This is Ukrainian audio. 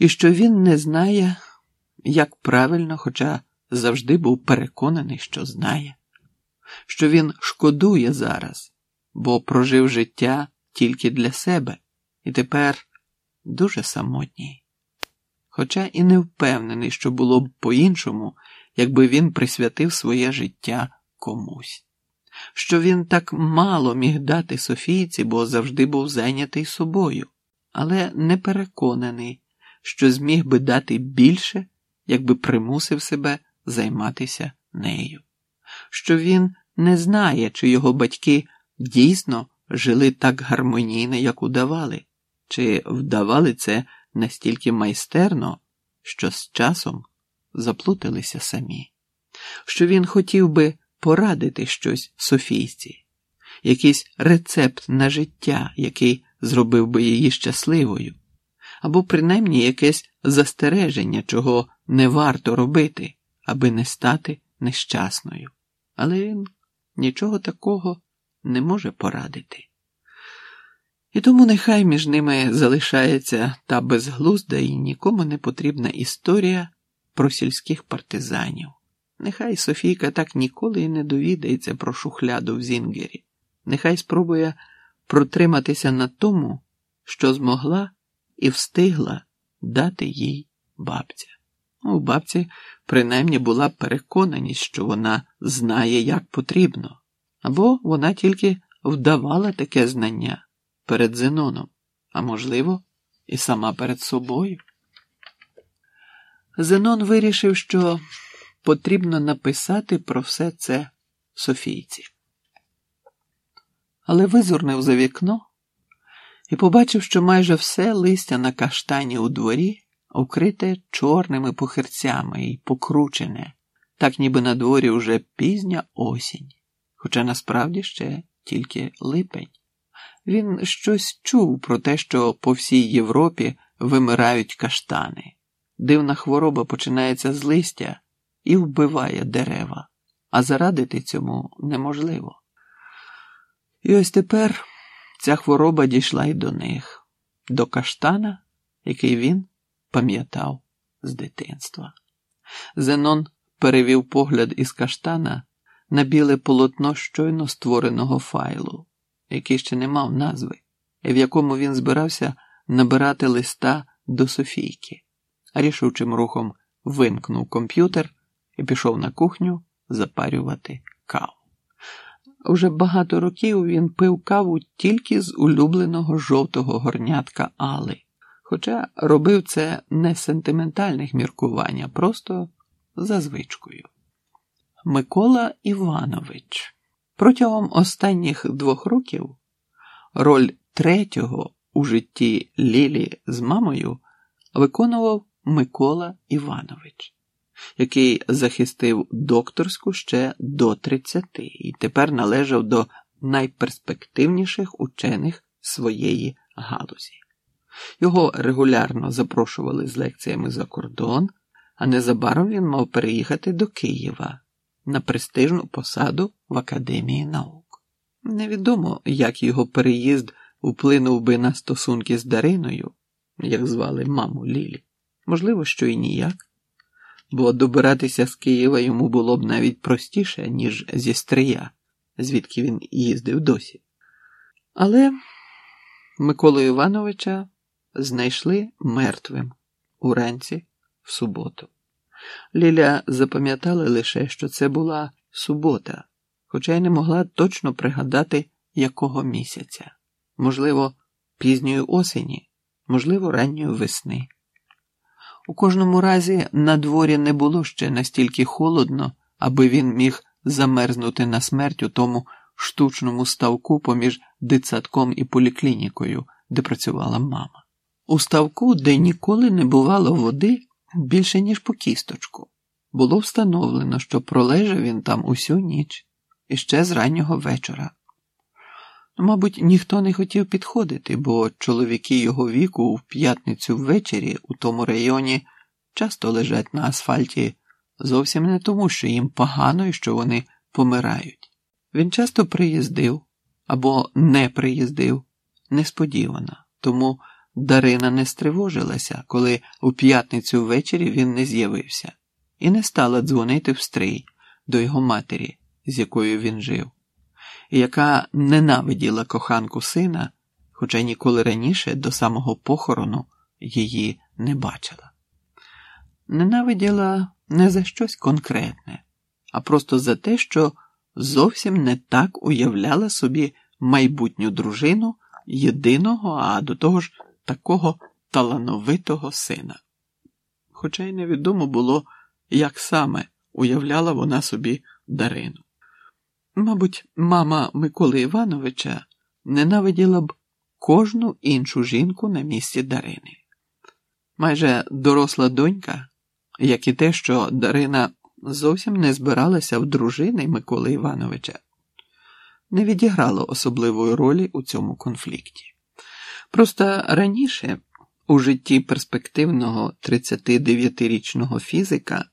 і що він не знає, як правильно, хоча завжди був переконаний, що знає, що він шкодує зараз, бо прожив життя тільки для себе і тепер дуже самотній. Хоча і не впевнений, що було б по-іншому, якби він присвятив своє життя комусь, що він так мало міг дати Софійці, бо завжди був зайнятий собою, але не переконаний, що зміг би дати більше, якби примусив себе займатися нею, що він не знає, чи його батьки дійсно жили так гармонійно, як удавали, чи вдавали це настільки майстерно, що з часом заплуталися самі, що він хотів би порадити щось Софійці, якийсь рецепт на життя, який зробив би її щасливою, або принаймні якесь застереження, чого не варто робити, аби не стати нещасною. Але він нічого такого не може порадити. І тому нехай між ними залишається та безглузда і нікому не потрібна історія про сільських партизанів. Нехай Софійка так ніколи і не довідається про шухляду в Зінгері. Нехай спробує протриматися на тому, що змогла і встигла дати їй бабця. У бабці принаймні була переконаність, що вона знає, як потрібно, або вона тільки вдавала таке знання перед Зеноном, а можливо, і сама перед собою. Зенон вирішив, що потрібно написати про все це Софійці. Але визирнув за вікно і побачив, що майже все листя на каштані у дворі укрите чорними похирцями і покручене, так ніби на дворі вже пізня осінь, хоча насправді ще тільки липень. Він щось чув про те, що по всій Європі вимирають каштани. Дивна хвороба починається з листя і вбиває дерева, а зарадити цьому неможливо. І ось тепер ця хвороба дійшла й до них, до каштана, який він пам'ятав з дитинства. Зенон перевів погляд із каштана на біле полотно щойно створеного файлу, який ще не мав назви, і в якому він збирався набирати листа до Софійки. Рішучим рухом вимкнув комп'ютер і пішов на кухню запарювати каву. Уже багато років він пив каву тільки з улюбленого жовтого горнятка Али, хоча робив це не з сентиментальних міркувань, а просто за звичкою. Микола Іванович. Протягом останніх двох років роль третього у житті Лілі з мамою виконував Микола Іванович який захистив докторську ще до 30 і тепер належав до найперспективніших учених своєї галузі. Його регулярно запрошували з лекціями за кордон, а незабаром він мав переїхати до Києва на престижну посаду в Академії наук. Невідомо, як його переїзд вплинув би на стосунки з Дариною, як звали маму Лілі. Можливо, що і ніяк бо добиратися з Києва йому було б навіть простіше, ніж зі Стрия, звідки він їздив досі. Але Миколу Івановича знайшли мертвим уранці в суботу. Ліля запам'ятала лише, що це була субота, хоча й не могла точно пригадати, якого місяця, можливо, пізньої осені, можливо, ранньої весни. У кожному разі на дворі не було ще настільки холодно, аби він міг замерзнути на смерть у тому штучному ставку поміж дитсадком і поліклінікою, де працювала мама. У ставку, де ніколи не бувало води більше, ніж по кісточку, було встановлено, що пролежав він там усю ніч і ще з раннього вечора. Мабуть, ніхто не хотів підходити, бо чоловіки його віку в п'ятницю ввечері у тому районі часто лежать на асфальті. Зовсім не тому, що їм погано і що вони помирають. Він часто приїздив або не приїздив несподівано, тому Дарина не стривожилася, коли у п'ятницю ввечері він не з'явився, і не стала дзвонити в стрий до його матері, з якою він жив, яка ненавиділа коханку сина, хоча ніколи раніше до самого похорону її не бачила. Ненавиділа не за щось конкретне, а просто за те, що зовсім не так уявляла собі майбутню дружину єдиного, а до того ж такого талановитого сина. Хоча й невідомо було, як саме уявляла вона собі Дарину. Мабуть, мама Миколи Івановича ненавиділа б кожну іншу жінку на місці Дарини. Майже доросла донька, як і те, що Дарина зовсім не збиралася в дружини Миколи Івановича, не відіграло особливої ролі у цьому конфлікті. Просто раніше у житті перспективного 39-річного фізика